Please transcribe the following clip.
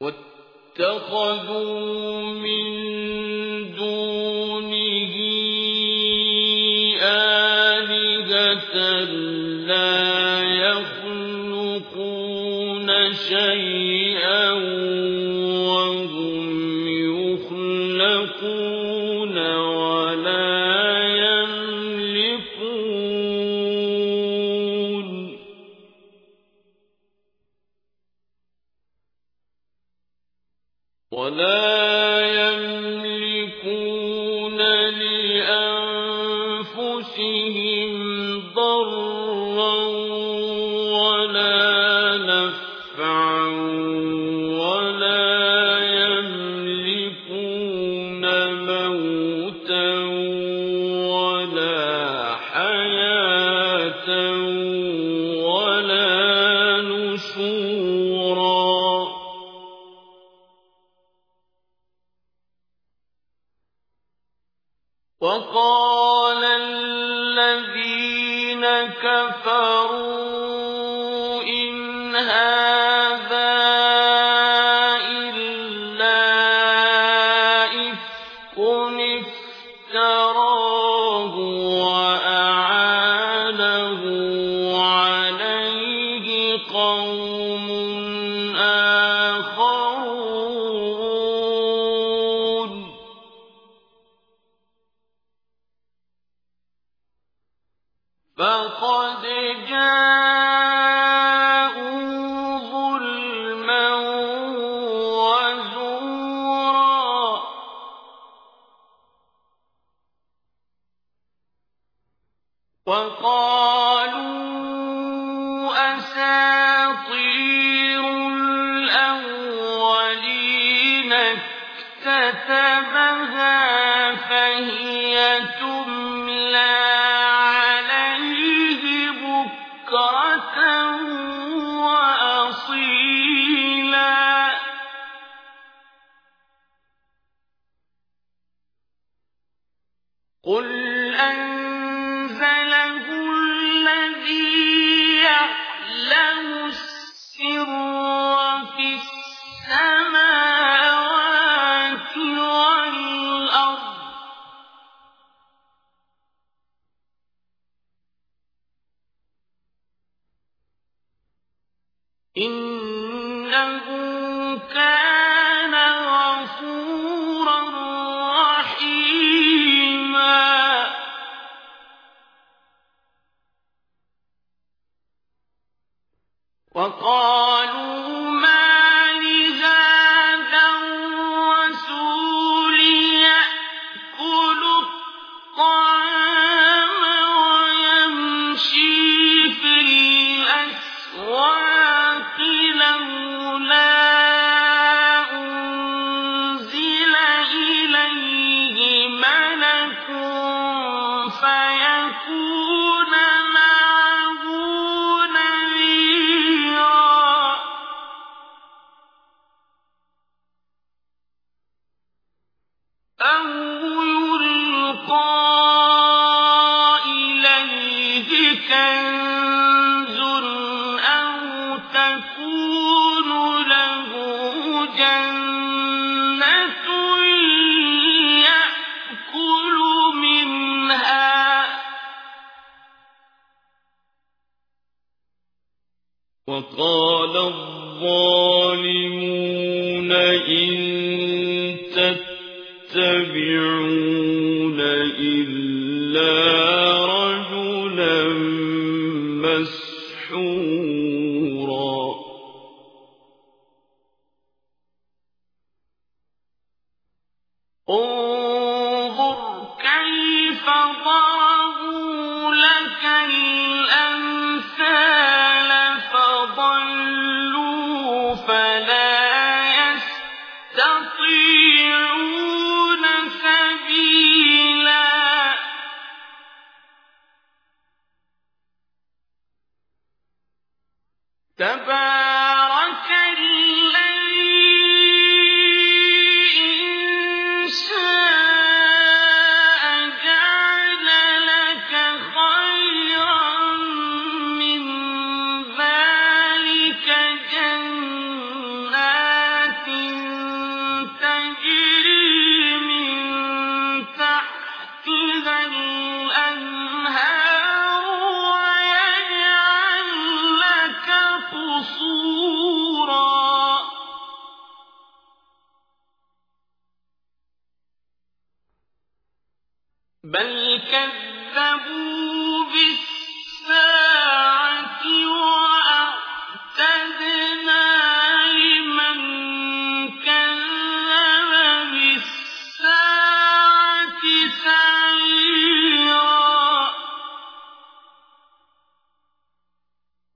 واتخذوا من دونه آلهة لا يخلقون شيئا ولا يملكون لأنفسهم ضرا ولا نفعا. وقال الذين كفروا فقد جاءوا ظلما وزورا وقالوا أساطير الأولين اكتتبها فهي قل أنزله الذي يعلم السر السماوات والأرض إنه كان كنز أو تكون له جنة وقال الظالمون إن تتبعون إلا رجلا مسحورا. انظر تبارك بل كذبوا بالساعة